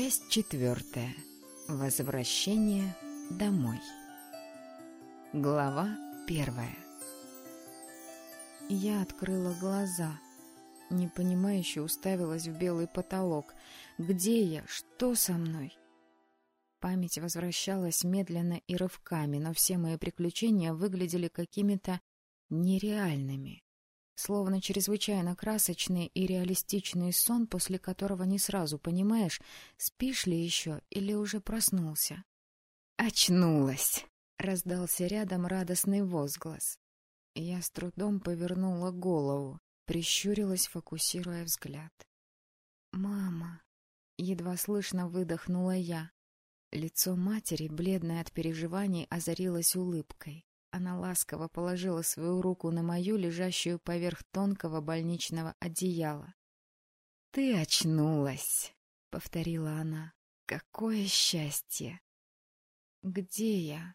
Часть четвертая. Возвращение домой. Глава первая. Я открыла глаза, непонимающе уставилась в белый потолок. Где я? Что со мной? Память возвращалась медленно и рывками, но все мои приключения выглядели какими-то нереальными словно чрезвычайно красочный и реалистичный сон, после которого не сразу понимаешь, спишь ли еще или уже проснулся. «Очнулась!» — раздался рядом радостный возглас. Я с трудом повернула голову, прищурилась, фокусируя взгляд. «Мама!» — едва слышно выдохнула я. Лицо матери, бледное от переживаний, озарилось улыбкой. Она ласково положила свою руку на мою, лежащую поверх тонкого больничного одеяла. — Ты очнулась, — повторила она. — Какое счастье! — Где я?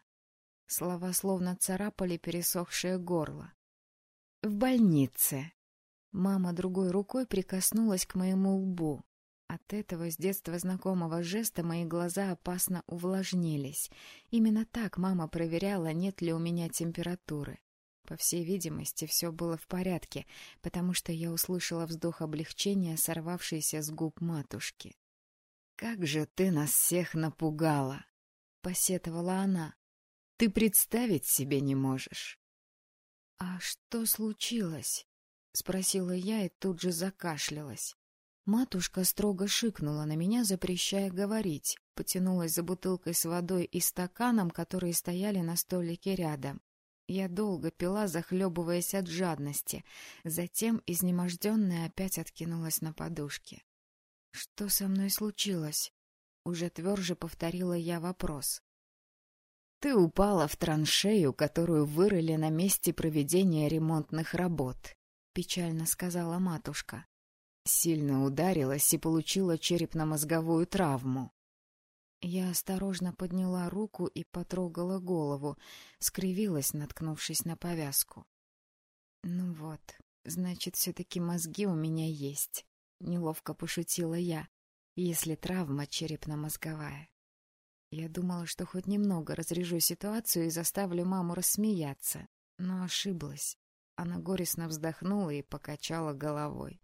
Слова словно царапали пересохшее горло. — В больнице. Мама другой рукой прикоснулась к моему лбу. От этого с детства знакомого жеста мои глаза опасно увлажнились. Именно так мама проверяла, нет ли у меня температуры. По всей видимости, все было в порядке, потому что я услышала вздох облегчения, сорвавшийся с губ матушки. — Как же ты нас всех напугала! — посетовала она. — Ты представить себе не можешь. — А что случилось? — спросила я и тут же закашлялась. Матушка строго шикнула на меня, запрещая говорить, потянулась за бутылкой с водой и стаканом, которые стояли на столике рядом. Я долго пила, захлебываясь от жадности, затем, изнеможденная, опять откинулась на подушке. — Что со мной случилось? — уже тверже повторила я вопрос. — Ты упала в траншею, которую вырыли на месте проведения ремонтных работ, — печально сказала матушка. Сильно ударилась и получила черепно-мозговую травму. Я осторожно подняла руку и потрогала голову, скривилась, наткнувшись на повязку. «Ну вот, значит, все-таки мозги у меня есть», — неловко пошутила я, если травма черепно-мозговая. Я думала, что хоть немного разрежу ситуацию и заставлю маму рассмеяться, но ошиблась. Она горестно вздохнула и покачала головой.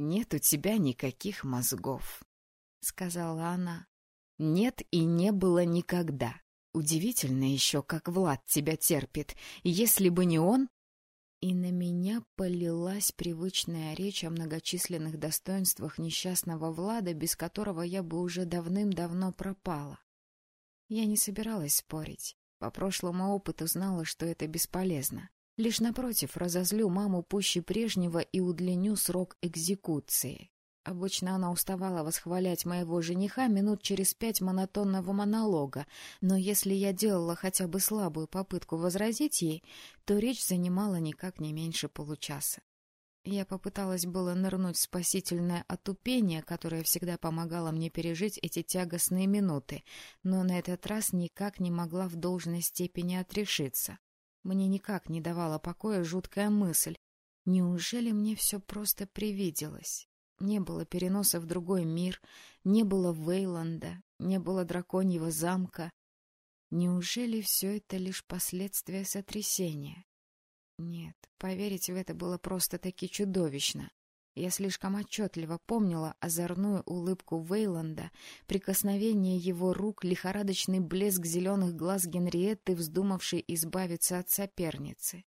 «Нет у тебя никаких мозгов», — сказала она. «Нет и не было никогда. Удивительно еще, как Влад тебя терпит. Если бы не он...» И на меня полилась привычная речь о многочисленных достоинствах несчастного Влада, без которого я бы уже давным-давно пропала. Я не собиралась спорить. По прошлому опыту знала, что это бесполезно. Лишь напротив, разозлю маму пуще прежнего и удлиню срок экзекуции. Обычно она уставала восхвалять моего жениха минут через пять монотонного монолога, но если я делала хотя бы слабую попытку возразить ей, то речь занимала никак не меньше получаса. Я попыталась было нырнуть в спасительное отупение, которое всегда помогало мне пережить эти тягостные минуты, но на этот раз никак не могла в должной степени отрешиться. Мне никак не давала покоя жуткая мысль. Неужели мне все просто привиделось? Не было переноса в другой мир, не было Вейланда, не было драконьего замка. Неужели все это лишь последствия сотрясения? Нет, поверить в это было просто-таки чудовищно. Я слишком отчетливо помнила озорную улыбку Вейланда, прикосновение его рук, лихорадочный блеск зеленых глаз Генриетты, вздумавшей избавиться от соперницы.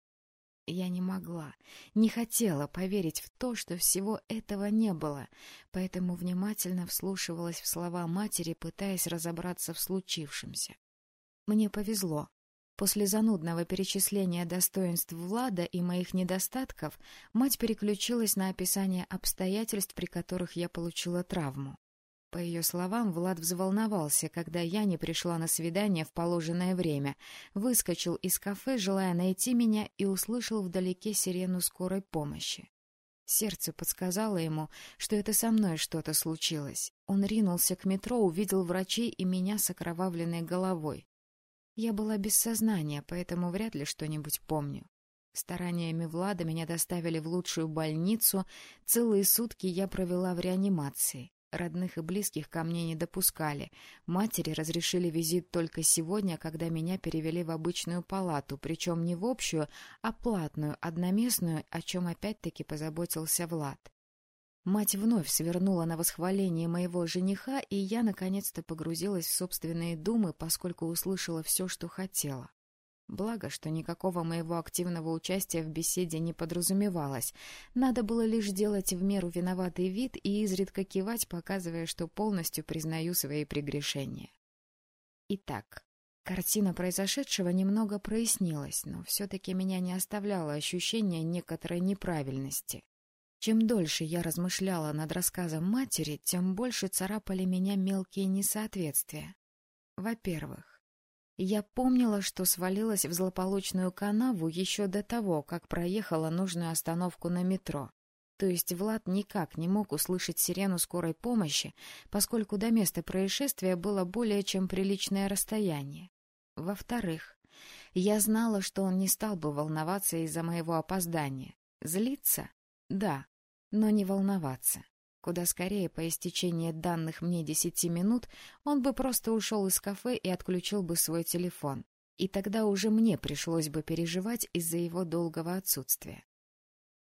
Я не могла, не хотела поверить в то, что всего этого не было, поэтому внимательно вслушивалась в слова матери, пытаясь разобраться в случившемся. Мне повезло. После занудного перечисления достоинств Влада и моих недостатков мать переключилась на описание обстоятельств, при которых я получила травму. По ее словам, Влад взволновался, когда я не пришла на свидание в положенное время, выскочил из кафе, желая найти меня, и услышал вдалеке сирену скорой помощи. Сердце подсказало ему, что это со мной что-то случилось. Он ринулся к метро, увидел врачей и меня с окровавленной головой. Я была без сознания, поэтому вряд ли что-нибудь помню. Стараниями Влада меня доставили в лучшую больницу, целые сутки я провела в реанимации. Родных и близких ко мне не допускали. Матери разрешили визит только сегодня, когда меня перевели в обычную палату, причем не в общую, а платную, одноместную, о чем опять-таки позаботился Влад. Мать вновь свернула на восхваление моего жениха, и я наконец-то погрузилась в собственные думы, поскольку услышала все, что хотела. Благо, что никакого моего активного участия в беседе не подразумевалось. Надо было лишь делать в меру виноватый вид и изредка кивать, показывая, что полностью признаю свои прегрешения. Итак, картина произошедшего немного прояснилась, но все-таки меня не оставляло ощущение некоторой неправильности. Чем дольше я размышляла над рассказом матери, тем больше царапали меня мелкие несоответствия. Во-первых, я помнила, что свалилась в злополучную канаву еще до того, как проехала нужную остановку на метро. То есть Влад никак не мог услышать сирену скорой помощи, поскольку до места происшествия было более чем приличное расстояние. Во-вторых, я знала, что он не стал бы волноваться из-за моего опоздания. Злиться? Да, но не волноваться. Куда скорее, по истечении данных мне десяти минут, он бы просто ушел из кафе и отключил бы свой телефон. И тогда уже мне пришлось бы переживать из-за его долгого отсутствия.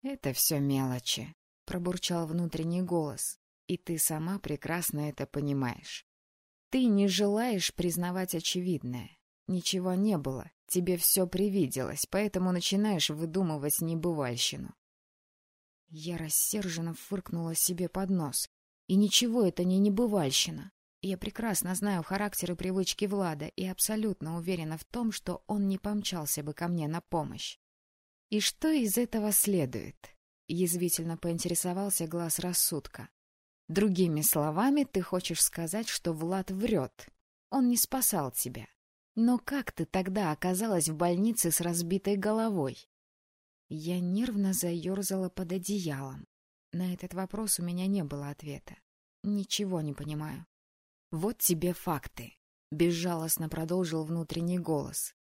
«Это все мелочи», — пробурчал внутренний голос. «И ты сама прекрасно это понимаешь. Ты не желаешь признавать очевидное. Ничего не было, тебе все привиделось, поэтому начинаешь выдумывать небывальщину. Я рассерженно фыркнула себе под нос. И ничего это не небывальщина. Я прекрасно знаю характер и привычки Влада и абсолютно уверена в том, что он не помчался бы ко мне на помощь. И что из этого следует? Язвительно поинтересовался глаз рассудка. Другими словами, ты хочешь сказать, что Влад врет. Он не спасал тебя. Но как ты тогда оказалась в больнице с разбитой головой? Я нервно заерзала под одеялом. На этот вопрос у меня не было ответа. Ничего не понимаю. «Вот тебе факты», — безжалостно продолжил внутренний голос.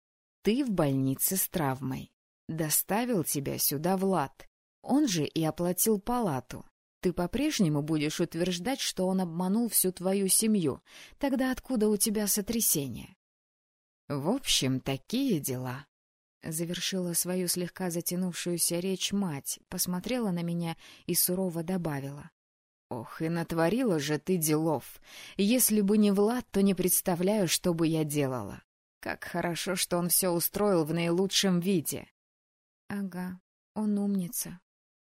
«Ты в больнице с травмой. Доставил тебя сюда Влад. Он же и оплатил палату. Ты по-прежнему будешь утверждать, что он обманул всю твою семью. Тогда откуда у тебя сотрясение?» «В общем, такие дела», Завершила свою слегка затянувшуюся речь мать, посмотрела на меня и сурово добавила. «Ох, и натворила же ты делов! Если бы не Влад, то не представляю, что бы я делала. Как хорошо, что он все устроил в наилучшем виде!» «Ага, он умница».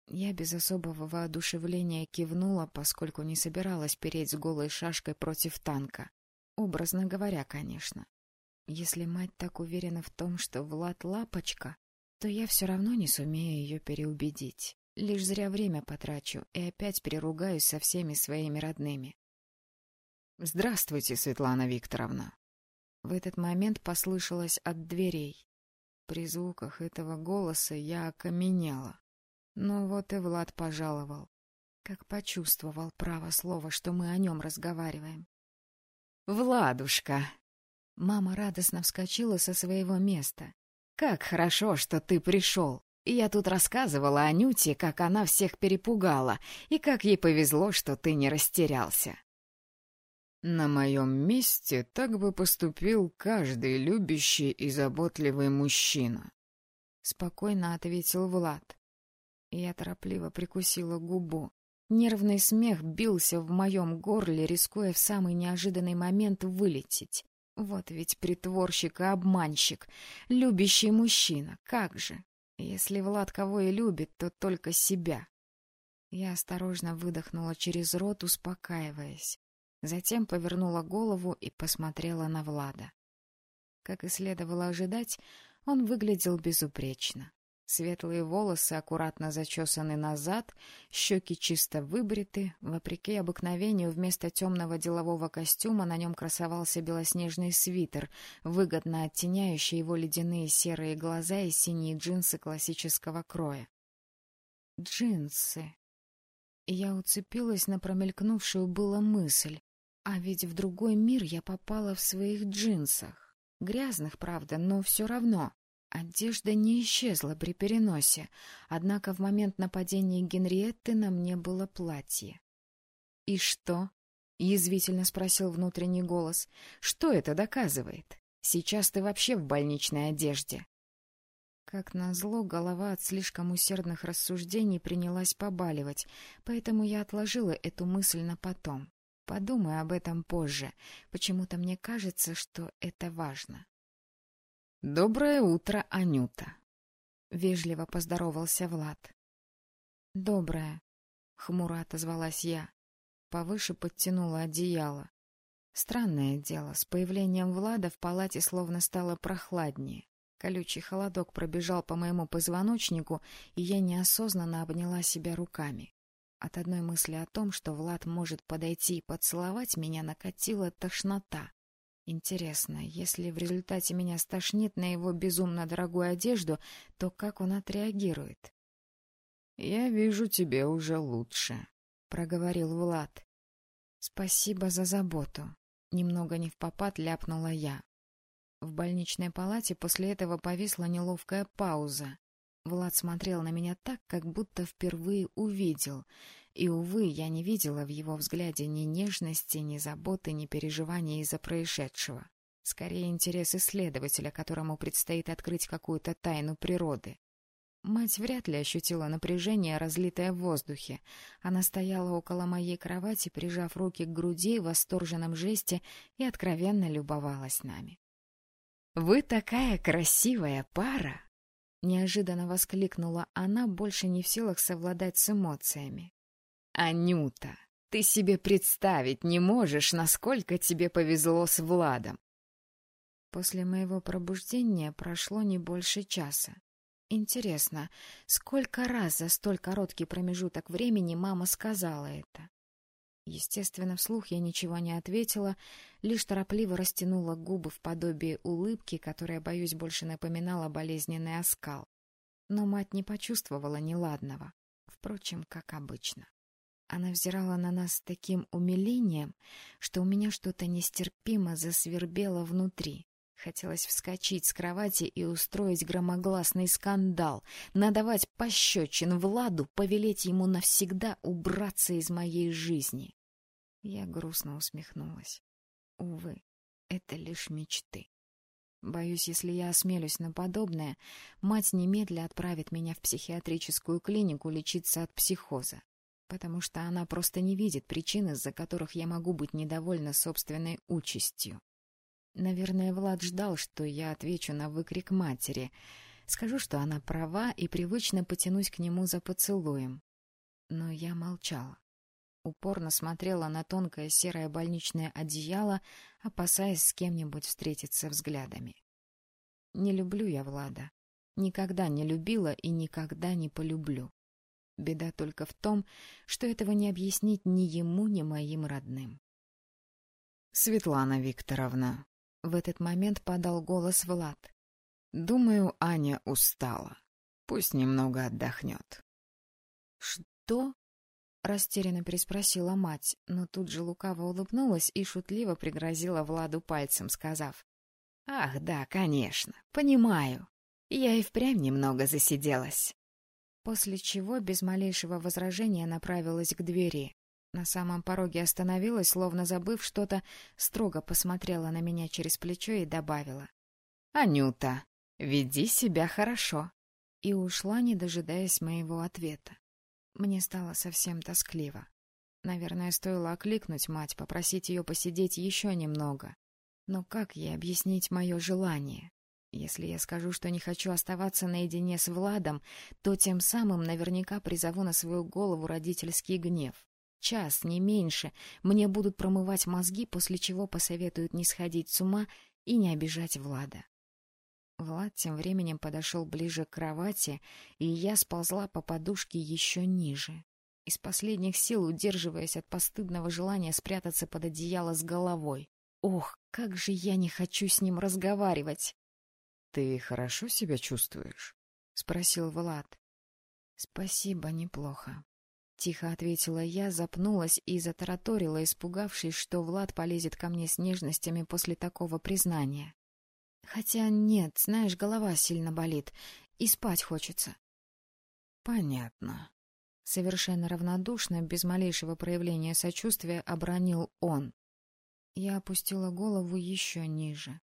Я без особого воодушевления кивнула, поскольку не собиралась переть с голой шашкой против танка. Образно говоря, конечно. Если мать так уверена в том, что Влад лапочка, то я все равно не сумею ее переубедить. Лишь зря время потрачу и опять переругаюсь со всеми своими родными. «Здравствуйте, Светлана Викторовна!» В этот момент послышалось от дверей. При звуках этого голоса я окаменела. Ну вот и Влад пожаловал. Как почувствовал право слова, что мы о нем разговариваем. «Владушка!» Мама радостно вскочила со своего места. «Как хорошо, что ты пришел! Я тут рассказывала Анюте, как она всех перепугала, и как ей повезло, что ты не растерялся». «На моем месте так бы поступил каждый любящий и заботливый мужчина», — спокойно ответил Влад. Я торопливо прикусила губу. Нервный смех бился в моем горле, рискуя в самый неожиданный момент вылететь. Вот ведь притворщик и обманщик, любящий мужчина, как же. Если Влад кого и любит, то только себя. Я осторожно выдохнула через рот, успокаиваясь. Затем повернула голову и посмотрела на Влада. Как и следовало ожидать, он выглядел безупречно. Светлые волосы аккуратно зачесаны назад, щеки чисто выбриты. Вопреки обыкновению, вместо темного делового костюма на нем красовался белоснежный свитер, выгодно оттеняющий его ледяные серые глаза и синие джинсы классического кроя. Джинсы. Я уцепилась на промелькнувшую было мысль. А ведь в другой мир я попала в своих джинсах. Грязных, правда, но все равно. Одежда не исчезла при переносе, однако в момент нападения Генриетты на мне было платье. «И что?» — язвительно спросил внутренний голос. «Что это доказывает? Сейчас ты вообще в больничной одежде». Как назло, голова от слишком усердных рассуждений принялась побаливать, поэтому я отложила эту мысль на потом. Подумаю об этом позже. Почему-то мне кажется, что это важно. «Доброе утро, Анюта!» — вежливо поздоровался Влад. «Доброе», — хмуро отозвалась я. Повыше подтянула одеяло. Странное дело, с появлением Влада в палате словно стало прохладнее. Колючий холодок пробежал по моему позвоночнику, и я неосознанно обняла себя руками. От одной мысли о том, что Влад может подойти и поцеловать меня, накатила тошнота. Интересно, если в результате меня стошнит на его безумно дорогую одежду, то как он отреагирует? — Я вижу, тебе уже лучше, — проговорил Влад. — Спасибо за заботу. Немного не в попад ляпнула я. В больничной палате после этого повисла неловкая пауза. Влад смотрел на меня так, как будто впервые увидел. И, увы, я не видела в его взгляде ни нежности, ни заботы, ни переживания из-за происшедшего. Скорее, интерес исследователя, которому предстоит открыть какую-то тайну природы. Мать вряд ли ощутила напряжение, разлитое в воздухе. Она стояла около моей кровати, прижав руки к груди в восторженном жесте и откровенно любовалась нами. «Вы такая красивая пара!» Неожиданно воскликнула она, больше не в силах совладать с эмоциями. «Анюта, ты себе представить не можешь, насколько тебе повезло с Владом!» После моего пробуждения прошло не больше часа. Интересно, сколько раз за столь короткий промежуток времени мама сказала это? Естественно, вслух я ничего не ответила, лишь торопливо растянула губы в подобие улыбки, которая, боюсь, больше напоминала болезненный оскал. Но мать не почувствовала неладного, впрочем, как обычно. Она взирала на нас с таким умилением, что у меня что-то нестерпимо засвербело внутри. Хотелось вскочить с кровати и устроить громогласный скандал, надавать пощечин Владу, повелеть ему навсегда убраться из моей жизни. Я грустно усмехнулась. Увы, это лишь мечты. Боюсь, если я осмелюсь на подобное, мать немедля отправит меня в психиатрическую клинику лечиться от психоза, потому что она просто не видит причин, из-за которых я могу быть недовольна собственной участью. Наверное, Влад ждал, что я отвечу на выкрик матери. Скажу, что она права, и привычно потянусь к нему за поцелуем. Но я молчала. Упорно смотрела на тонкое серое больничное одеяло, опасаясь с кем-нибудь встретиться взглядами. Не люблю я Влада. Никогда не любила и никогда не полюблю. Беда только в том, что этого не объяснить ни ему, ни моим родным. — Светлана Викторовна, в этот момент подал голос Влад. «Думаю, Аня устала. Пусть немного отдохнет». «Что?» — растерянно переспросила мать, но тут же лукаво улыбнулась и шутливо пригрозила Владу пальцем, сказав. «Ах, да, конечно, понимаю. Я и впрямь немного засиделась». После чего без малейшего возражения направилась к двери. На самом пороге остановилась, словно забыв что-то, строго посмотрела на меня через плечо и добавила. «Анюта, веди себя хорошо!» И ушла, не дожидаясь моего ответа. Мне стало совсем тоскливо. Наверное, стоило окликнуть мать, попросить ее посидеть еще немного. Но как ей объяснить мое желание? Если я скажу, что не хочу оставаться наедине с Владом, то тем самым наверняка призову на свою голову родительский гнев час, не меньше, мне будут промывать мозги, после чего посоветуют не сходить с ума и не обижать Влада. Влад тем временем подошел ближе к кровати, и я сползла по подушке еще ниже. Из последних сил, удерживаясь от постыдного желания спрятаться под одеяло с головой. Ох, как же я не хочу с ним разговаривать! — Ты хорошо себя чувствуешь? — спросил Влад. — Спасибо, неплохо. — тихо ответила я, запнулась и затараторила, испугавшись, что Влад полезет ко мне с нежностями после такого признания. Хотя нет, знаешь, голова сильно болит, и спать хочется. — Понятно. Совершенно равнодушно, без малейшего проявления сочувствия, обронил он. Я опустила голову еще ниже.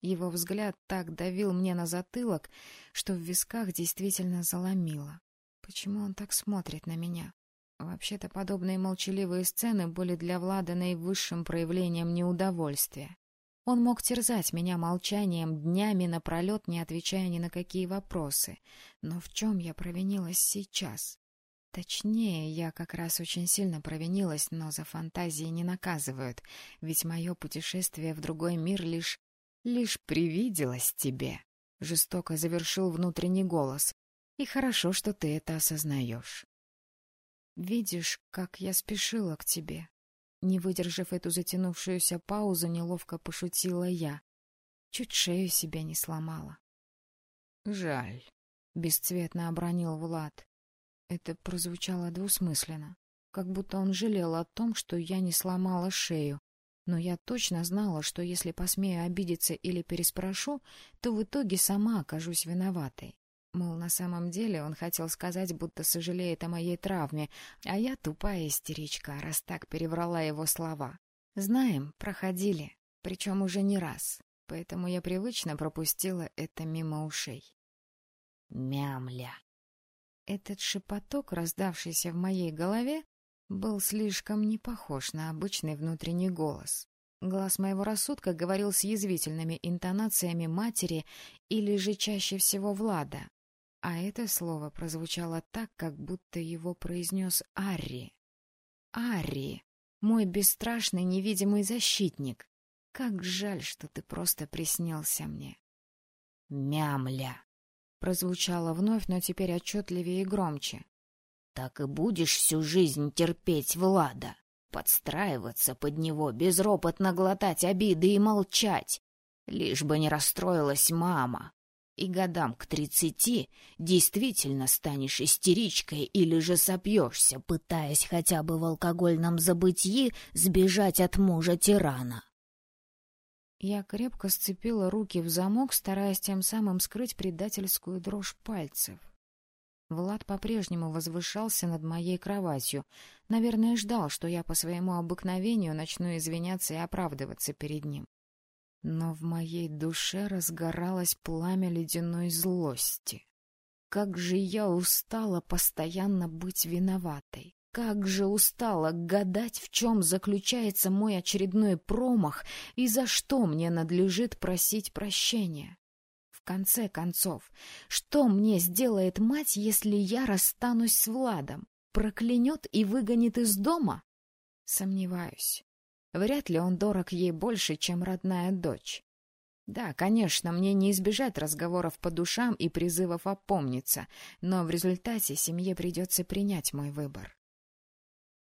Его взгляд так давил мне на затылок, что в висках действительно заломило. Почему он так смотрит на меня? Вообще-то подобные молчаливые сцены были для Влада наивысшим проявлением неудовольствия. Он мог терзать меня молчанием днями напролет, не отвечая ни на какие вопросы. Но в чем я провинилась сейчас? Точнее, я как раз очень сильно провинилась, но за фантазии не наказывают, ведь мое путешествие в другой мир лишь... лишь привиделось тебе. Жестоко завершил внутренний голос. И хорошо, что ты это осознаешь. Видишь, как я спешила к тебе. Не выдержав эту затянувшуюся паузу, неловко пошутила я. Чуть шею себя не сломала. — Жаль, — бесцветно обронил Влад. Это прозвучало двусмысленно, как будто он жалел о том, что я не сломала шею. Но я точно знала, что если посмею обидеться или переспрошу, то в итоге сама окажусь виноватой. Мол, на самом деле он хотел сказать, будто сожалеет о моей травме, а я тупая истеричка, раз так переврала его слова. Знаем, проходили, причем уже не раз, поэтому я привычно пропустила это мимо ушей. Мямля. Этот шепоток, раздавшийся в моей голове, был слишком не похож на обычный внутренний голос. Глаз моего рассудка говорил с язвительными интонациями матери или же чаще всего Влада. А это слово прозвучало так, как будто его произнес Арри. «Арри, мой бесстрашный невидимый защитник, как жаль, что ты просто приснился мне». «Мямля!» прозвучало вновь, но теперь отчетливее и громче. Так и будешь всю жизнь терпеть Влада, подстраиваться под него, безропотно глотать обиды и молчать, лишь бы не расстроилась мама. И годам к тридцати действительно станешь истеричкой или же сопьешься, пытаясь хотя бы в алкогольном забытии сбежать от мужа-тирана. Я крепко сцепила руки в замок, стараясь тем самым скрыть предательскую дрожь пальцев. Влад по-прежнему возвышался над моей кроватью. Наверное, ждал, что я по своему обыкновению начну извиняться и оправдываться перед ним. Но в моей душе разгоралось пламя ледяной злости. Как же я устала постоянно быть виноватой. Как же устала гадать, в чем заключается мой очередной промах и за что мне надлежит просить прощения. В конце концов, что мне сделает мать, если я расстанусь с Владом? Проклянет и выгонит из дома? Сомневаюсь. Вряд ли он дорог ей больше, чем родная дочь. Да, конечно, мне не избежать разговоров по душам и призывов опомниться, но в результате семье придется принять мой выбор.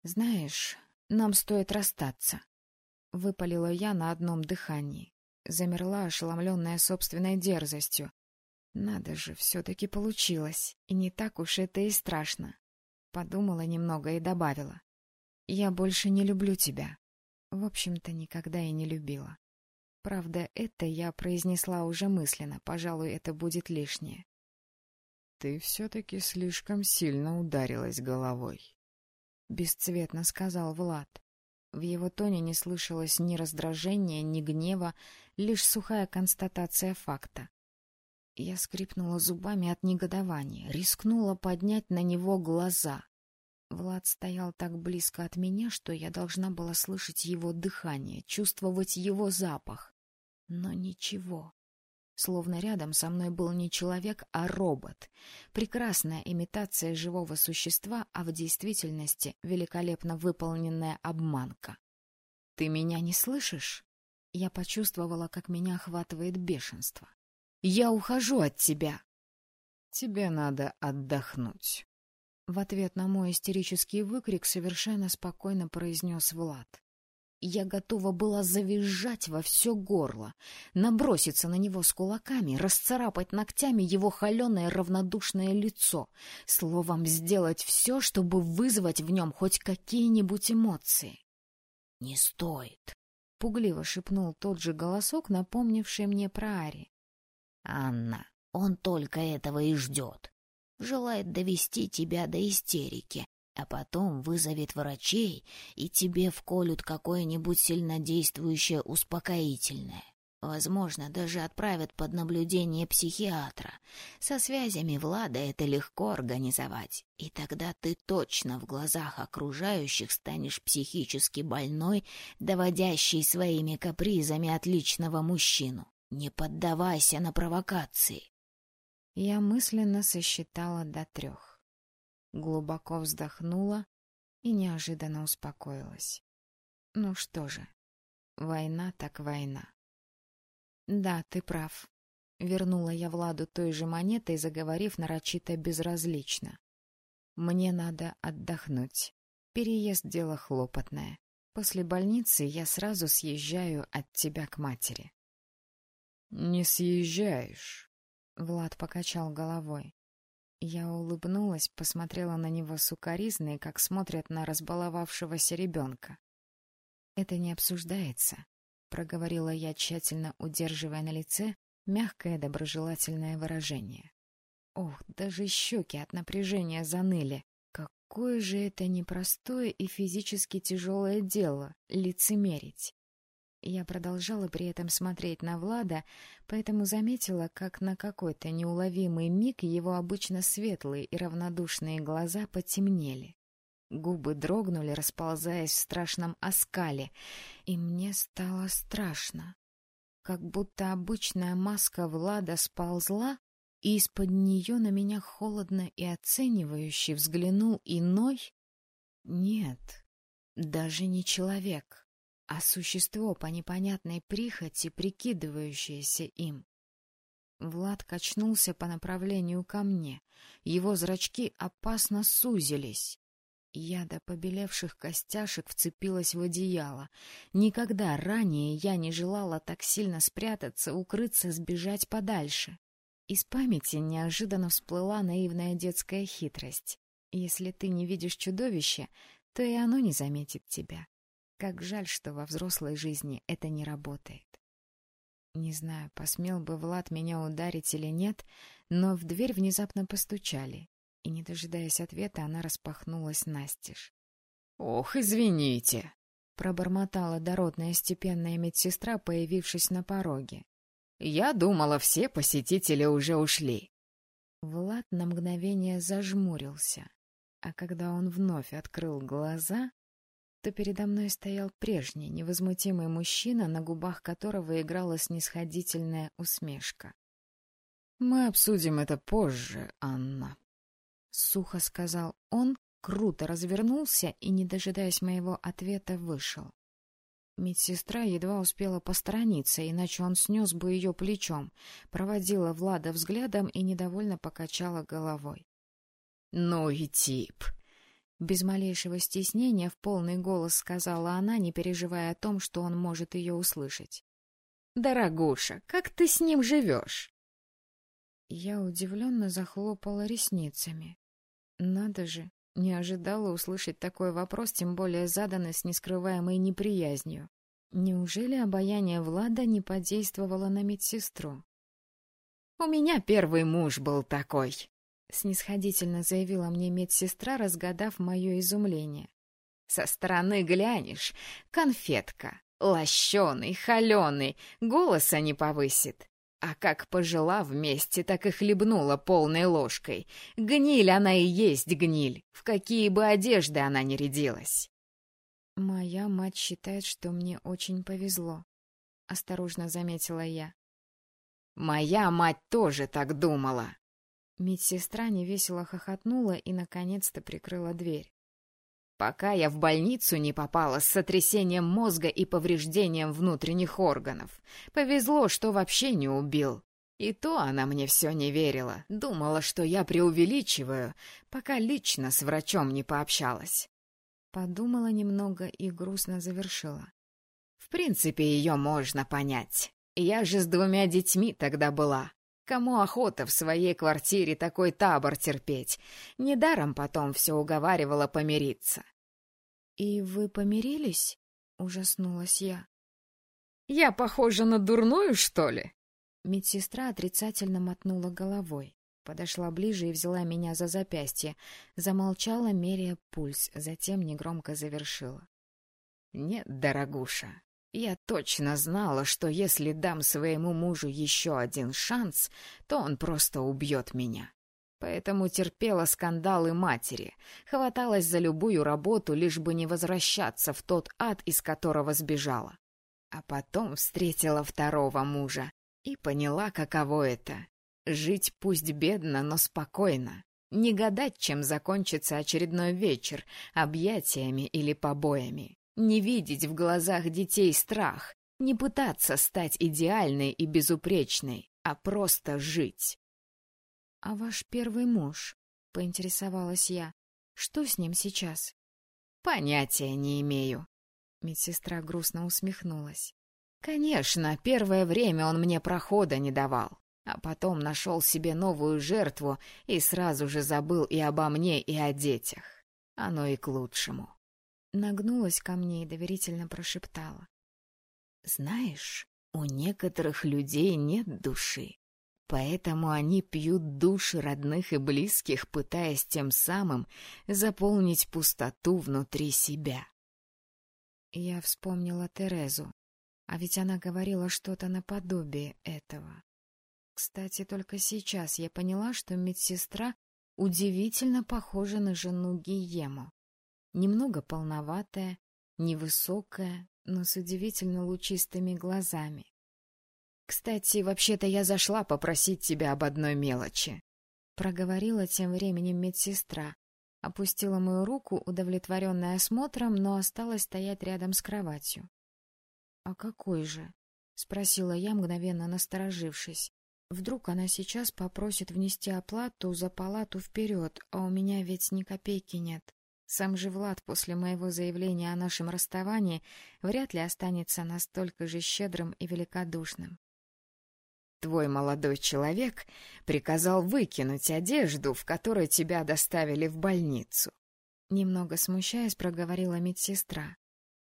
«Знаешь, нам стоит расстаться», — выпалила я на одном дыхании. Замерла, ошеломленная собственной дерзостью. «Надо же, все-таки получилось, и не так уж это и страшно». Подумала немного и добавила. «Я больше не люблю тебя. В общем-то, никогда и не любила. Правда, это я произнесла уже мысленно, пожалуй, это будет лишнее». «Ты все-таки слишком сильно ударилась головой», — бесцветно сказал Влад. В его тоне не слышалось ни раздражения, ни гнева, лишь сухая констатация факта. Я скрипнула зубами от негодования, рискнула поднять на него глаза. Влад стоял так близко от меня, что я должна была слышать его дыхание, чувствовать его запах. Но ничего. Словно рядом со мной был не человек, а робот. Прекрасная имитация живого существа, а в действительности великолепно выполненная обманка. «Ты меня не слышишь?» Я почувствовала, как меня охватывает бешенство. «Я ухожу от тебя!» «Тебе надо отдохнуть!» В ответ на мой истерический выкрик совершенно спокойно произнес Влад. Я готова была завизжать во все горло, наброситься на него с кулаками, расцарапать ногтями его холеное равнодушное лицо, словом, сделать все, чтобы вызвать в нем хоть какие-нибудь эмоции. — Не стоит, — пугливо шепнул тот же голосок, напомнивший мне про Ари. — Анна, он только этого и ждет. Желает довести тебя до истерики, а потом вызовет врачей, и тебе вколют какое-нибудь сильнодействующее успокоительное. Возможно, даже отправят под наблюдение психиатра. Со связями Влада это легко организовать, и тогда ты точно в глазах окружающих станешь психически больной, доводящей своими капризами отличного мужчину. Не поддавайся на провокации. Я мысленно сосчитала до трех. Глубоко вздохнула и неожиданно успокоилась. Ну что же, война так война. Да, ты прав. Вернула я Владу той же монетой, заговорив нарочито безразлично. Мне надо отдохнуть. Переезд — дело хлопотное. После больницы я сразу съезжаю от тебя к матери. — Не съезжаешь. Влад покачал головой. Я улыбнулась, посмотрела на него сукоризной, как смотрят на разбаловавшегося ребенка. Это не обсуждается проговорила я, тщательно удерживая на лице мягкое доброжелательное выражение. Ох, даже щеки от напряжения заныли. Какое же это непростое и физически тяжелое дело — лицемерить. Я продолжала при этом смотреть на Влада, поэтому заметила, как на какой-то неуловимый миг его обычно светлые и равнодушные глаза потемнели. Губы дрогнули, расползаясь в страшном оскале, и мне стало страшно. Как будто обычная маска Влада сползла, и из-под нее на меня холодно и оценивающе взглянул иной... Нет, даже не человек, а существо по непонятной прихоти, прикидывающееся им. Влад качнулся по направлению ко мне. Его зрачки опасно сузились. Я до побелевших костяшек вцепилась в одеяло. Никогда ранее я не желала так сильно спрятаться, укрыться, сбежать подальше. Из памяти неожиданно всплыла наивная детская хитрость. Если ты не видишь чудовище, то и оно не заметит тебя. Как жаль, что во взрослой жизни это не работает. Не знаю, посмел бы Влад меня ударить или нет, но в дверь внезапно постучали, и, не дожидаясь ответа, она распахнулась настежь. — Ох, извините! — пробормотала дородная степенная медсестра, появившись на пороге. — Я думала, все посетители уже ушли. Влад на мгновение зажмурился, а когда он вновь открыл глаза, то передо мной стоял прежний, невозмутимый мужчина, на губах которого играла снисходительная усмешка. — Мы обсудим это позже, Анна, — сухо сказал он, круто развернулся и, не дожидаясь моего ответа, вышел. Медсестра едва успела посторониться, иначе он снес бы ее плечом, проводила Влада взглядом и недовольно покачала головой. — Ну и тип! Без малейшего стеснения в полный голос сказала она, не переживая о том, что он может ее услышать. — Дорогуша, как ты с ним живешь? Я удивленно захлопала ресницами. Надо же, не ожидала услышать такой вопрос, тем более заданный с нескрываемой неприязнью. Неужели обаяние Влада не подействовало на медсестру? «У меня первый муж был такой», — снисходительно заявила мне медсестра, разгадав мое изумление. «Со стороны глянешь, конфетка, лощеный, холеный, голоса не повысит. А как пожила вместе, так и хлебнула полной ложкой. Гниль она и есть гниль, в какие бы одежды она ни рядилась. «Моя мать считает, что мне очень повезло», — осторожно заметила я. «Моя мать тоже так думала». Медсестра невесело хохотнула и, наконец-то, прикрыла дверь. Пока я в больницу не попала с сотрясением мозга и повреждением внутренних органов. Повезло, что вообще не убил. И то она мне все не верила, думала, что я преувеличиваю, пока лично с врачом не пообщалась. Подумала немного и грустно завершила. В принципе, ее можно понять. Я же с двумя детьми тогда была. Кому охота в своей квартире такой табор терпеть? Недаром потом все уговаривала помириться. — И вы помирились? — ужаснулась я. — Я похожа на дурную, что ли? Медсестра отрицательно мотнула головой. Подошла ближе и взяла меня за запястье. Замолчала, меряя пульс, затем негромко завершила. «Нет, дорогуша, я точно знала, что если дам своему мужу еще один шанс, то он просто убьет меня. Поэтому терпела скандалы матери, хваталась за любую работу, лишь бы не возвращаться в тот ад, из которого сбежала. А потом встретила второго мужа и поняла, каково это — жить пусть бедно, но спокойно. Не гадать, чем закончится очередной вечер, объятиями или побоями. Не видеть в глазах детей страх, не пытаться стать идеальной и безупречной, а просто жить. — А ваш первый муж, — поинтересовалась я, — что с ним сейчас? — Понятия не имею. Медсестра грустно усмехнулась. Конечно, первое время он мне прохода не давал, а потом нашел себе новую жертву и сразу же забыл и обо мне, и о детях. Оно и к лучшему нагнулась ко мне и доверительно прошептала. «Знаешь, у некоторых людей нет души, поэтому они пьют души родных и близких, пытаясь тем самым заполнить пустоту внутри себя». Я вспомнила Терезу, а ведь она говорила что-то наподобие этого. Кстати, только сейчас я поняла, что медсестра удивительно похожа на жену Гиему немного полноватая, невысокая, но с удивительно лучистыми глазами. «Кстати, вообще-то я зашла попросить тебя об одной мелочи», — проговорила тем временем медсестра, опустила мою руку, удовлетворенная осмотром, но осталась стоять рядом с кроватью. «А какой же?» — спросила я, мгновенно насторожившись. «Вдруг она сейчас попросит внести оплату за палату вперед, а у меня ведь ни копейки нет». Сам же Влад после моего заявления о нашем расставании вряд ли останется настолько же щедрым и великодушным. Твой молодой человек приказал выкинуть одежду, в которой тебя доставили в больницу. Немного смущаясь, проговорила медсестра.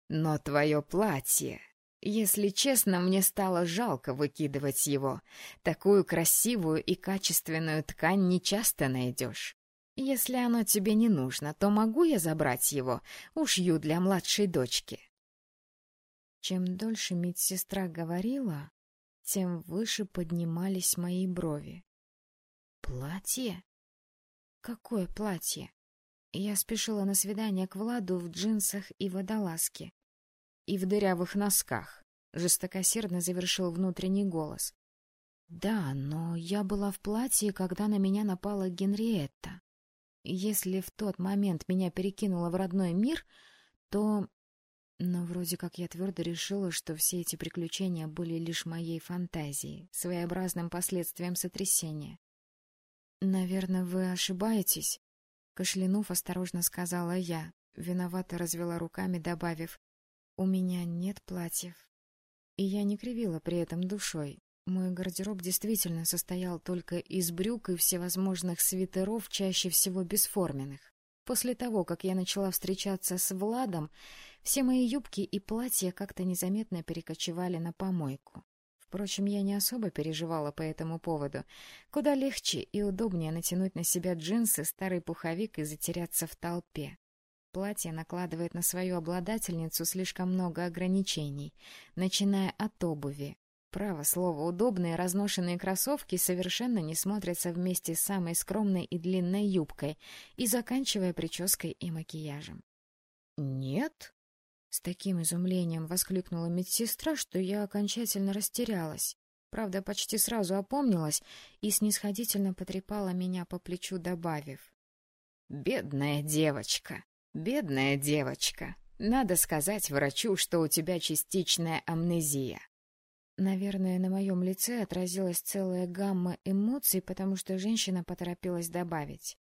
Но твое платье... Если честно, мне стало жалко выкидывать его. Такую красивую и качественную ткань не часто найдешь. Если оно тебе не нужно, то могу я забрать его? Ушью для младшей дочки. Чем дольше медсестра говорила, тем выше поднимались мои брови. Платье? Какое платье? Я спешила на свидание к Владу в джинсах и водолазке. И в дырявых носках. Жестокосердно завершил внутренний голос. Да, но я была в платье, когда на меня напала Генриетта. Если в тот момент меня перекинуло в родной мир, то... Но вроде как я твердо решила, что все эти приключения были лишь моей фантазией, своеобразным последствием сотрясения. «Наверное, вы ошибаетесь», — кашлянув, осторожно сказала я, виновато развела руками, добавив, «У меня нет платьев». И я не кривила при этом душой, мой гардероб действительно состоял только из брюк и всевозможных свитеров, чаще всего бесформенных. После того, как я начала встречаться с Владом, все мои юбки и платья как-то незаметно перекочевали на помойку. Впрочем, я не особо переживала по этому поводу. Куда легче и удобнее натянуть на себя джинсы, старый пуховик и затеряться в толпе. Платье накладывает на свою обладательницу слишком много ограничений, начиная от обуви, Право слово, удобные разношенные кроссовки совершенно не смотрятся вместе с самой скромной и длинной юбкой и заканчивая прической и макияжем. «Нет?» С таким изумлением воскликнула медсестра, что я окончательно растерялась. Правда, почти сразу опомнилась и снисходительно потрепала меня по плечу, добавив. «Бедная девочка, бедная девочка. Надо сказать врачу, что у тебя частичная амнезия. Наверное, на моем лице отразилась целая гамма эмоций, потому что женщина поторопилась добавить.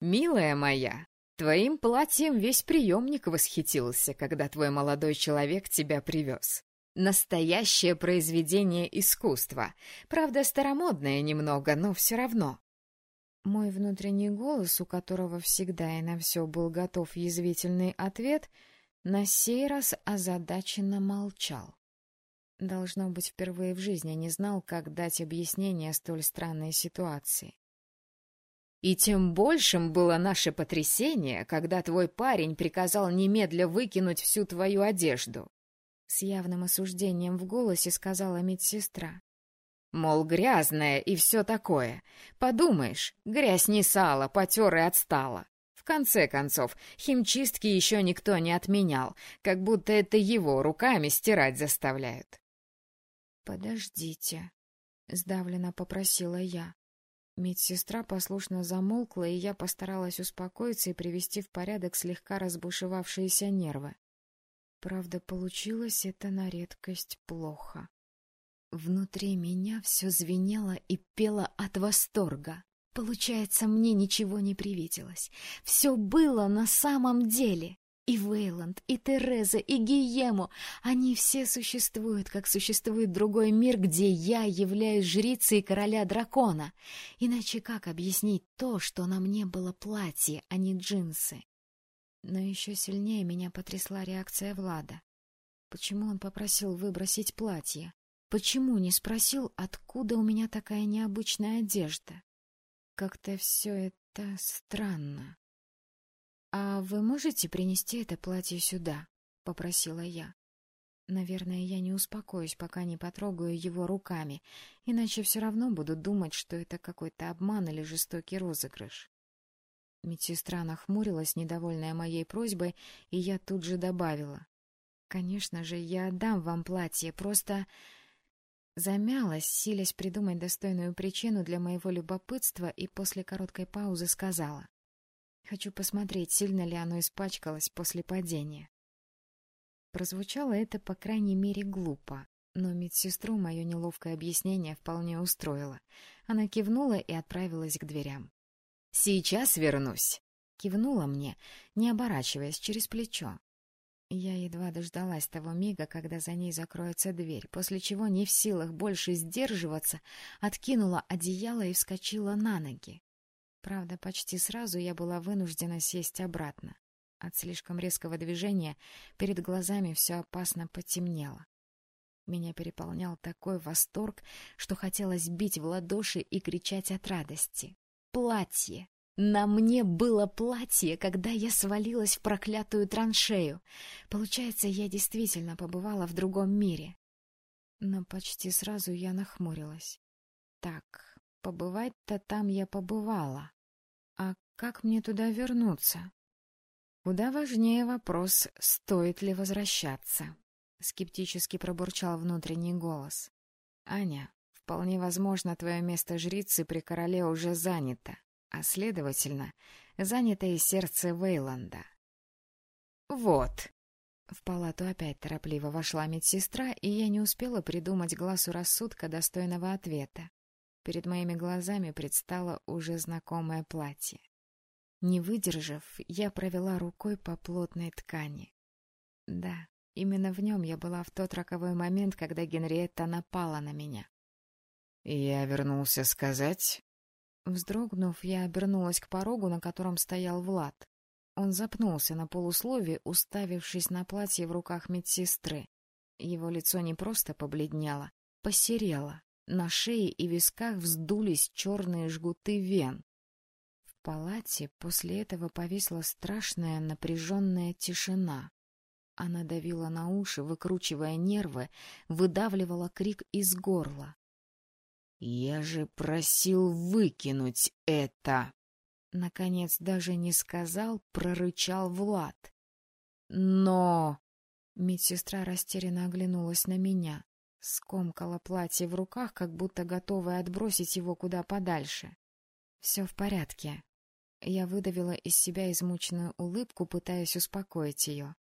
«Милая моя, твоим платьем весь приемник восхитился, когда твой молодой человек тебя привез. Настоящее произведение искусства. Правда, старомодное немного, но все равно». Мой внутренний голос, у которого всегда и на все был готов язвительный ответ, на сей раз озадаченно молчал. Должно быть, впервые в жизни не знал, как дать объяснение столь странной ситуации. И тем большим было наше потрясение, когда твой парень приказал немедля выкинуть всю твою одежду. С явным осуждением в голосе сказала медсестра. Мол, грязная и все такое. Подумаешь, грязь не сала, потер и отстала. В конце концов, химчистки еще никто не отменял, как будто это его руками стирать заставляют. «Подождите», — сдавленно попросила я. Медсестра послушно замолкла, и я постаралась успокоиться и привести в порядок слегка разбушевавшиеся нервы. Правда, получилось это на редкость плохо. Внутри меня все звенело и пело от восторга. Получается, мне ничего не привиделось. Все было на самом деле. И Вейланд, и Тереза, и Гиему, они все существуют, как существует другой мир, где я являюсь жрицей короля дракона. Иначе как объяснить то, что на мне было платье, а не джинсы? Но еще сильнее меня потрясла реакция Влада. Почему он попросил выбросить платье? Почему не спросил, откуда у меня такая необычная одежда? Как-то все это странно. «А вы можете принести это платье сюда?» — попросила я. Наверное, я не успокоюсь, пока не потрогаю его руками, иначе все равно буду думать, что это какой-то обман или жестокий розыгрыш. Медсестра нахмурилась, недовольная моей просьбой, и я тут же добавила. «Конечно же, я отдам вам платье, просто...» Замялась, силясь придумать достойную причину для моего любопытства, и после короткой паузы сказала. Хочу посмотреть, сильно ли оно испачкалось после падения. Прозвучало это, по крайней мере, глупо, но медсестру мое неловкое объяснение вполне устроило. Она кивнула и отправилась к дверям. «Сейчас вернусь!» — кивнула мне, не оборачиваясь через плечо. Я едва дождалась того мига, когда за ней закроется дверь, после чего, не в силах больше сдерживаться, откинула одеяло и вскочила на ноги. Правда, почти сразу я была вынуждена сесть обратно. От слишком резкого движения перед глазами все опасно потемнело. Меня переполнял такой восторг, что хотелось бить в ладоши и кричать от радости. Платье! На мне было платье, когда я свалилась в проклятую траншею. Получается, я действительно побывала в другом мире. Но почти сразу я нахмурилась. Так, Побывать-то там я побывала. А как мне туда вернуться? Куда важнее вопрос, стоит ли возвращаться. Скептически пробурчал внутренний голос. Аня, вполне возможно, твое место жрицы при короле уже занято, а, следовательно, занято и сердце Вейланда. Вот. В палату опять торопливо вошла медсестра, и я не успела придумать глазу рассудка достойного ответа. Перед моими глазами предстало уже знакомое платье. Не выдержав, я провела рукой по плотной ткани. Да, именно в нем я была в тот роковой момент, когда Генриетта напала на меня. «Я вернулся сказать...» Вздрогнув, я обернулась к порогу, на котором стоял Влад. Он запнулся на полуслове, уставившись на платье в руках медсестры. Его лицо не просто побледнело, посерело. На шее и висках вздулись черные жгуты вен. В палате после этого повисла страшная напряженная тишина. Она давила на уши, выкручивая нервы, выдавливала крик из горла. «Я же просил выкинуть это!» Наконец, даже не сказал, прорычал Влад. «Но...» Медсестра растерянно оглянулась на меня. Скомкала платье в руках, как будто готовая отбросить его куда подальше. Все в порядке. Я выдавила из себя измученную улыбку, пытаясь успокоить ее.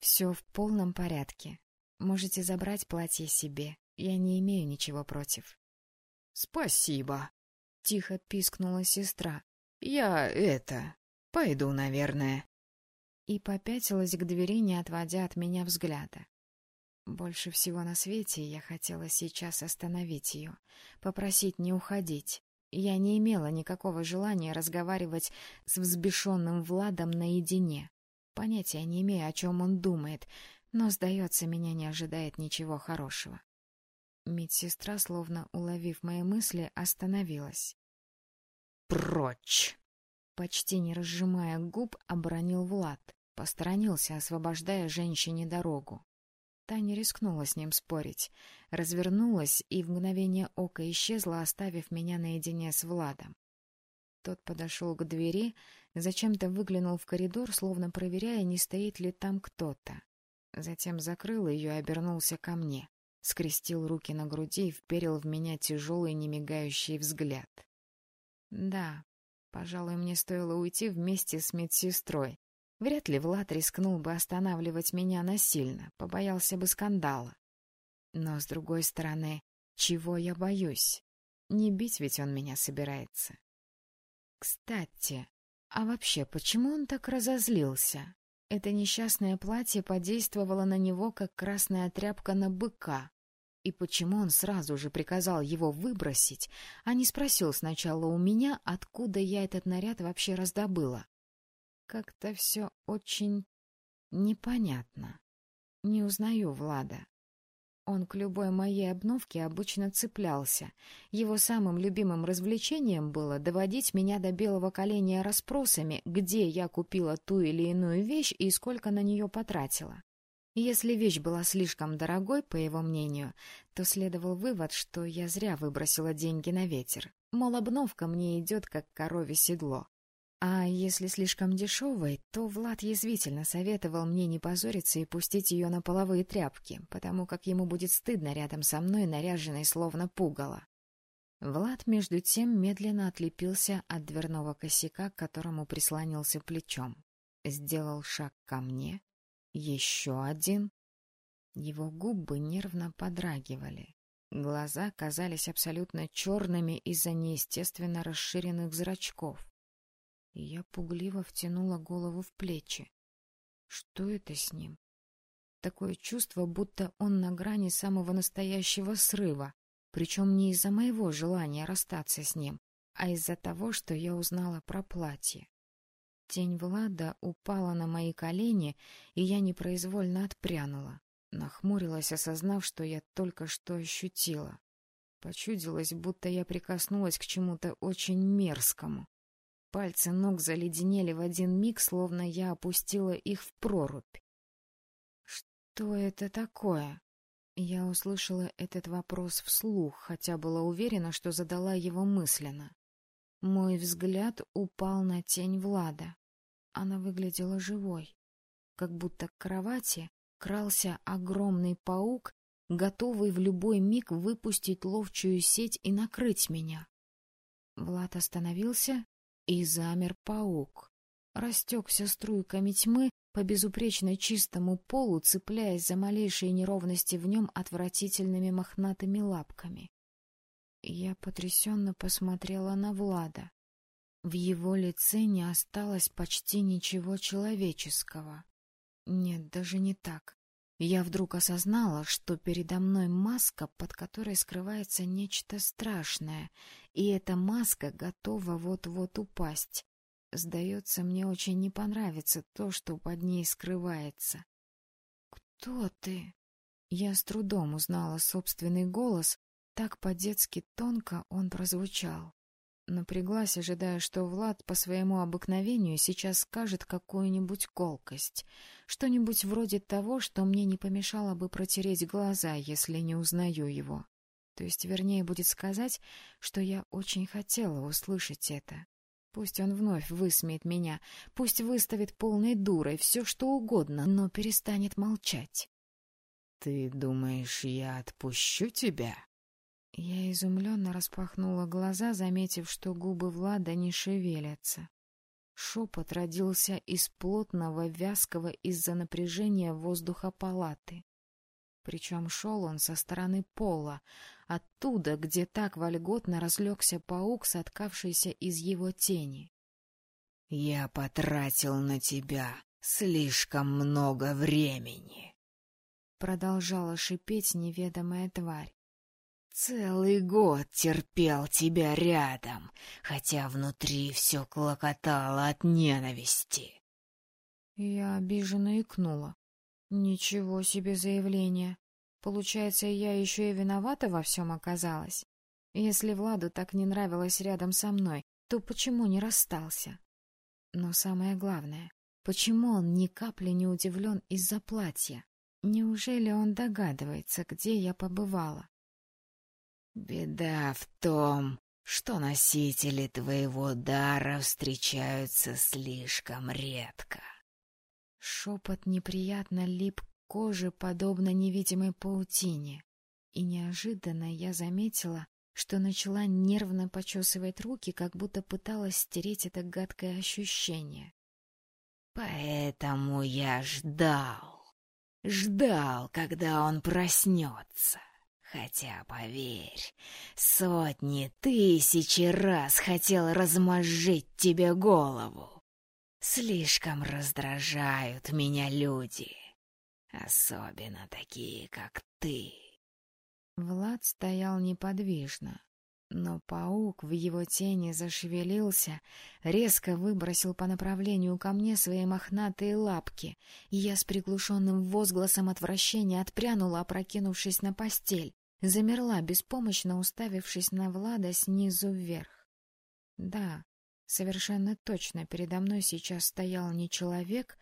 Все в полном порядке. Можете забрать платье себе. Я не имею ничего против. Спасибо. Тихо пискнула сестра. Я это... Пойду, наверное. И попятилась к двери, не отводя от меня взгляда. Больше всего на свете я хотела сейчас остановить ее, попросить не уходить. Я не имела никакого желания разговаривать с взбешенным Владом наедине. Понятия не имею, о чем он думает, но, сдается, меня не ожидает ничего хорошего. Медсестра, словно уловив мои мысли, остановилась. «Прочь!» Почти не разжимая губ, оборонил Влад, посторонился, освобождая женщине дорогу. Та не рискнула с ним спорить, развернулась и в мгновение ока исчезла, оставив меня наедине с Владом. Тот подошел к двери, зачем-то выглянул в коридор, словно проверяя, не стоит ли там кто-то. Затем закрыл ее и обернулся ко мне, скрестил руки на груди и вперил в меня тяжелый немигающий взгляд. Да, пожалуй, мне стоило уйти вместе с медсестрой. Вряд ли Влад рискнул бы останавливать меня насильно, побоялся бы скандала. Но, с другой стороны, чего я боюсь? Не бить ведь он меня собирается. Кстати, а вообще, почему он так разозлился? Это несчастное платье подействовало на него, как красная тряпка на быка. И почему он сразу же приказал его выбросить, а не спросил сначала у меня, откуда я этот наряд вообще раздобыла? Как-то все очень непонятно. Не узнаю Влада. Он к любой моей обновке обычно цеплялся. Его самым любимым развлечением было доводить меня до белого коленя расспросами, где я купила ту или иную вещь и сколько на нее потратила. Если вещь была слишком дорогой, по его мнению, то следовал вывод, что я зря выбросила деньги на ветер. Мол, обновка мне идет, как корове седло. А если слишком дешевой, то Влад язвительно советовал мне не позориться и пустить ее на половые тряпки, потому как ему будет стыдно рядом со мной, наряженной словно пугало. Влад, между тем, медленно отлепился от дверного косяка, к которому прислонился плечом. Сделал шаг ко мне. Еще один. Его губы нервно подрагивали. Глаза казались абсолютно черными из-за неестественно расширенных зрачков и я пугливо втянула голову в плечи. Что это с ним? Такое чувство, будто он на грани самого настоящего срыва, причем не из-за моего желания расстаться с ним, а из-за того, что я узнала про платье. Тень Влада упала на мои колени, и я непроизвольно отпрянула. Нахмурилась, осознав, что я только что ощутила. Почудилось, будто я прикоснулась к чему-то очень мерзкому. Пальцы ног заледенели в один миг, словно я опустила их в прорубь. «Что это такое?» Я услышала этот вопрос вслух, хотя была уверена, что задала его мысленно. Мой взгляд упал на тень Влада. Она выглядела живой, как будто к кровати крался огромный паук, готовый в любой миг выпустить ловчую сеть и накрыть меня. Влад остановился, и замер паук. Растекся струйками тьмы по безупречно чистому полу, цепляясь за малейшие неровности в нем отвратительными мохнатыми лапками. Я потрясенно посмотрела на Влада. В его лице не осталось почти ничего человеческого. Нет, даже не так. Я вдруг осознала, что передо мной маска, под которой скрывается нечто страшное, и эта маска готова вот-вот упасть. Сдается, мне очень не понравится то, что под ней скрывается. «Кто ты?» Я с трудом узнала собственный голос, так по-детски тонко он прозвучал. Напряглась, ожидая, что Влад по своему обыкновению сейчас скажет какую-нибудь колкость, что-нибудь вроде того, что мне не помешало бы протереть глаза, если не узнаю его. То есть, вернее, будет сказать, что я очень хотела услышать это. Пусть он вновь высмеет меня, пусть выставит полной дурой все, что угодно, но перестанет молчать. — Ты думаешь, я отпущу тебя? Я изумленно распахнула глаза, заметив, что губы Влада не шевелятся. Шепот родился из плотного, вязкого из-за напряжения воздуха палаты. Причем шел он со стороны пола, оттуда, где так вольготно разлегся паук, соткавшийся из его тени. — Я потратил на тебя слишком много времени! — продолжала шипеть неведомая тварь. Целый год терпел тебя рядом, хотя внутри все клокотало от ненависти. Я обиженно икнула. Ничего себе заявление. Получается, я еще и виновата во всем оказалась. Если Владу так не нравилось рядом со мной, то почему не расстался? Но самое главное, почему он ни капли не удивлен из-за платья? Неужели он догадывается, где я побывала? Беда в том, что носители твоего дара встречаются слишком редко. Шепот неприятно лип к коже, подобно невидимой паутине. И неожиданно я заметила, что начала нервно почесывать руки, как будто пыталась стереть это гадкое ощущение. Поэтому я ждал, ждал, когда он проснется. Хотя, поверь, сотни, тысячи раз хотел размозжить тебе голову. Слишком раздражают меня люди, особенно такие, как ты. Влад стоял неподвижно, но паук в его тени зашевелился, резко выбросил по направлению ко мне свои мохнатые лапки, и я с приглушенным возгласом отвращения отпрянула, опрокинувшись на постель, замерла, беспомощно уставившись на Влада снизу вверх. Да, совершенно точно передо мной сейчас стоял не человек,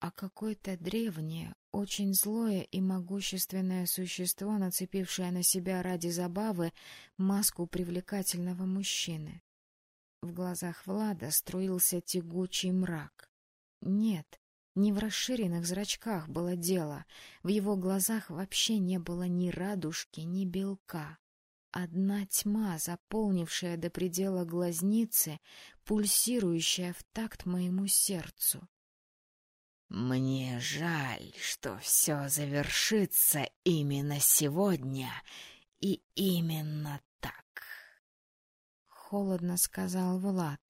а какое-то древнее, очень злое и могущественное существо, нацепившее на себя ради забавы маску привлекательного мужчины. В глазах Влада струился тягучий мрак. Нет, не в расширенных зрачках было дело, в его глазах вообще не было ни радужки, ни белка. Одна тьма, заполнившая до предела глазницы, пульсирующая в такт моему сердцу. Мне жаль, что все завершится именно сегодня и именно так. Холодно сказал Влад.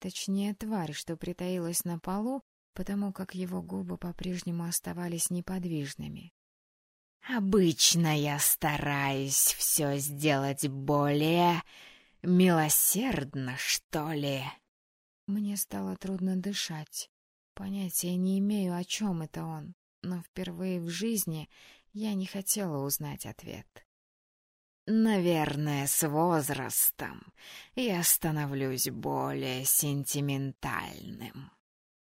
Точнее, тварь, что притаилась на полу, потому как его губы по-прежнему оставались неподвижными. Обычно я стараюсь все сделать более милосердно, что ли. Мне стало трудно дышать. Понятия не имею, о чем это он, но впервые в жизни я не хотела узнать ответ. Наверное, с возрастом я становлюсь более сентиментальным,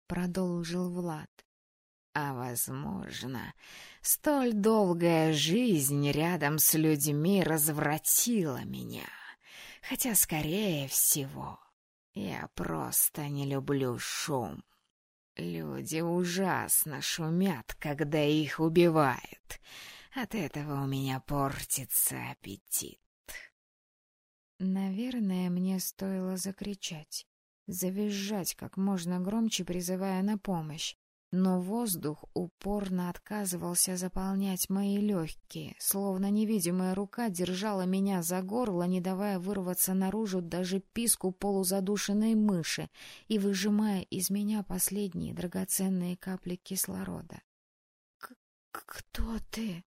продолжил Влад. А возможно, столь долгая жизнь рядом с людьми развратила меня. Хотя, скорее всего, я просто не люблю шум. Люди ужасно шумят, когда их убивают. От этого у меня портится аппетит. Наверное, мне стоило закричать, завизжать как можно громче, призывая на помощь но воздух упорно отказывался заполнять мои легкие, словно невидимая рука держала меня за горло, не давая вырваться наружу даже писку полузадушенной мыши и выжимая из меня последние драгоценные капли кислорода. — Кто ты?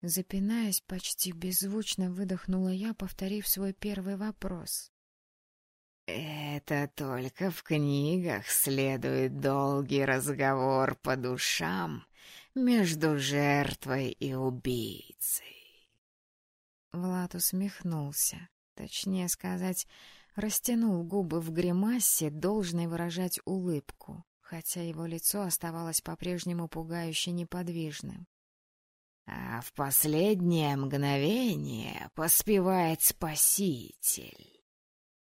Запинаясь, почти беззвучно выдохнула я, повторив свой первый вопрос. Это только в книгах следует долгий разговор по душам между жертвой и убийцей. Влад усмехнулся, точнее сказать, растянул губы в гримасе, должной выражать улыбку, хотя его лицо оставалось по-прежнему пугающе неподвижным. А в последнее мгновение поспевает Спаситель.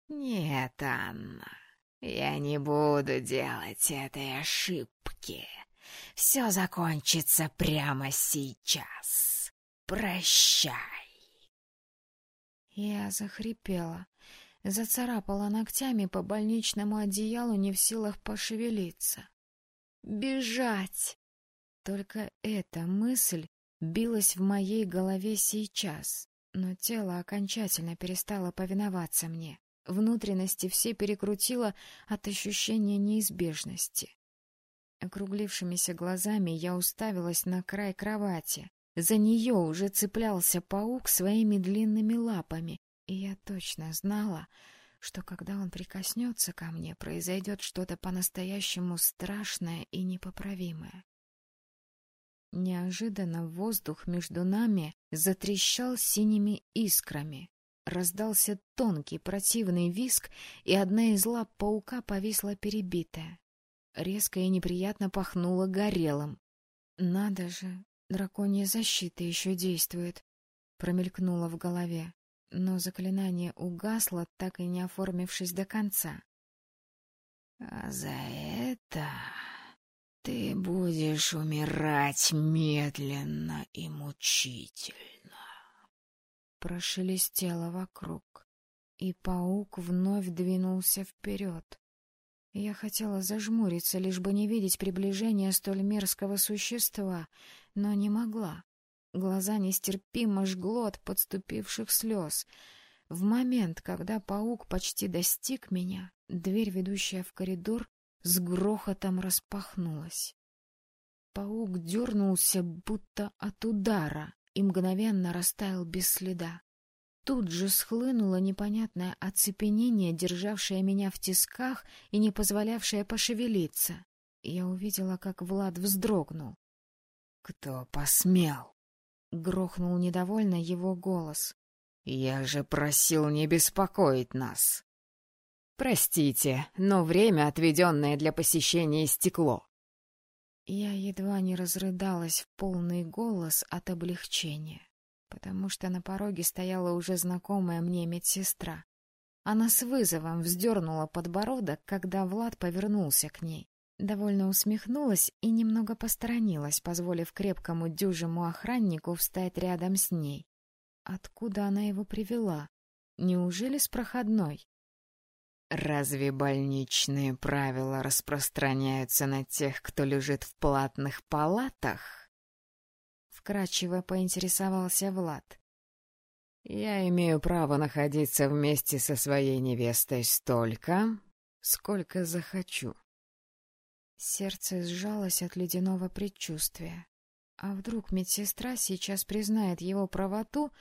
«Нет, Анна, я не буду делать этой ошибки. Все закончится прямо сейчас. Прощай!» Я захрипела, зацарапала ногтями по больничному одеялу, не в силах пошевелиться. «Бежать!» Только эта мысль билась в моей голове сейчас, но тело окончательно перестало повиноваться мне. Внутренности все перекрутило от ощущения неизбежности. Округлившимися глазами я уставилась на край кровати. За нее уже цеплялся паук своими длинными лапами, и я точно знала, что когда он прикоснется ко мне, произойдет что-то по-настоящему страшное и непоправимое. Неожиданно воздух между нами затрещал синими искрами. Раздался тонкий противный виск, и одна из лап паука повисла перебитая. Резко и неприятно пахнуло горелым. «Надо же, драконья защита еще действует», — промелькнуло в голове, но заклинание угасло, так и не оформившись до конца. «А за это ты будешь умирать медленно и мучительно», Прошелестело вокруг, и паук вновь двинулся вперед. Я хотела зажмуриться, лишь бы не видеть приближения столь мерзкого существа, но не могла. Глаза нестерпимо жгло от подступивших слез. В момент, когда паук почти достиг меня, дверь, ведущая в коридор, с грохотом распахнулась. Паук дернулся, будто от удара, и мгновенно растаял без следа. Тут же схлынуло непонятное оцепенение, державшее меня в тисках и не позволявшее пошевелиться. Я увидела, как Влад вздрогнул. — Кто посмел? — грохнул недовольно его голос. — Я же просил не беспокоить нас. — Простите, но время, отведенное для посещения, стекло. Я едва не разрыдалась в полный голос от облегчения, потому что на пороге стояла уже знакомая мне медсестра. Она с вызовом вздернула подбородок, когда Влад повернулся к ней. Довольно усмехнулась и немного посторонилась, позволив крепкому дюжему охраннику встать рядом с ней. Откуда она его привела? Неужели с проходной? Разве больничные правила распространяются на тех, кто лежит в платных палатах? Вкратчиво поинтересовался Влад. Я имею право находиться вместе со своей невестой столько, сколько захочу. Сердце сжалось от ледяного предчувствия. А вдруг медсестра сейчас признает его правоту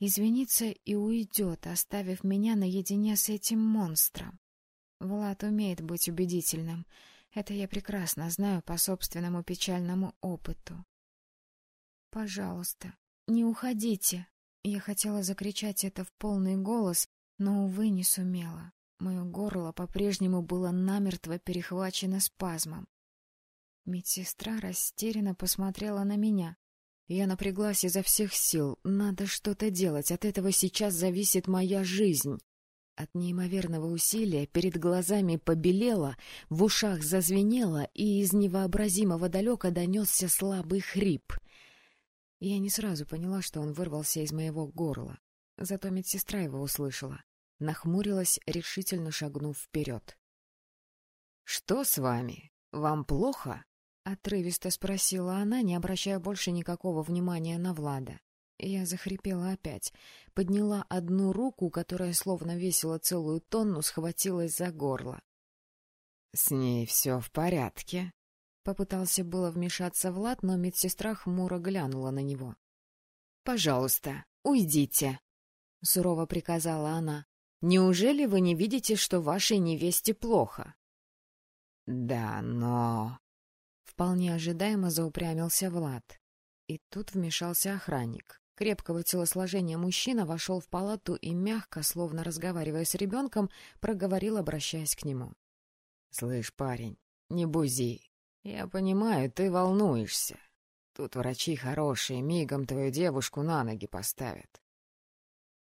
извинится и уйдет, оставив меня наедине с этим монстром. Влад умеет быть убедительным. Это я прекрасно знаю по собственному печальному опыту. «Пожалуйста, не уходите!» Я хотела закричать это в полный голос, но, увы, не сумела. Мое горло по-прежнему было намертво перехвачено спазмом. Медсестра растерянно посмотрела на меня. Я напряглась изо всех сил. Надо что-то делать, от этого сейчас зависит моя жизнь. От неимоверного усилия перед глазами побелело, в ушах зазвенело, и из невообразимого далека донесся слабый хрип. Я не сразу поняла, что он вырвался из моего горла. Зато медсестра его услышала. Нахмурилась, решительно шагнув вперед. — Что с вами? Вам плохо? Отрывисто спросила она, не обращая больше никакого внимания на Влада. Я захрипела опять, подняла одну руку, которая словно весила целую тонну, схватилась за горло. — С ней все в порядке? Попытался было вмешаться Влад, но медсестра хмуро глянула на него. — Пожалуйста, уйдите, — сурово приказала она. — Неужели вы не видите, что вашей невесте плохо? — Да, но... Вполне ожидаемо заупрямился Влад. И тут вмешался охранник. Крепкого телосложения мужчина вошел в палату и мягко, словно разговаривая с ребенком, проговорил, обращаясь к нему. — Слышь, парень, не бузи. Я понимаю, ты волнуешься. Тут врачи хорошие, мигом твою девушку на ноги поставят.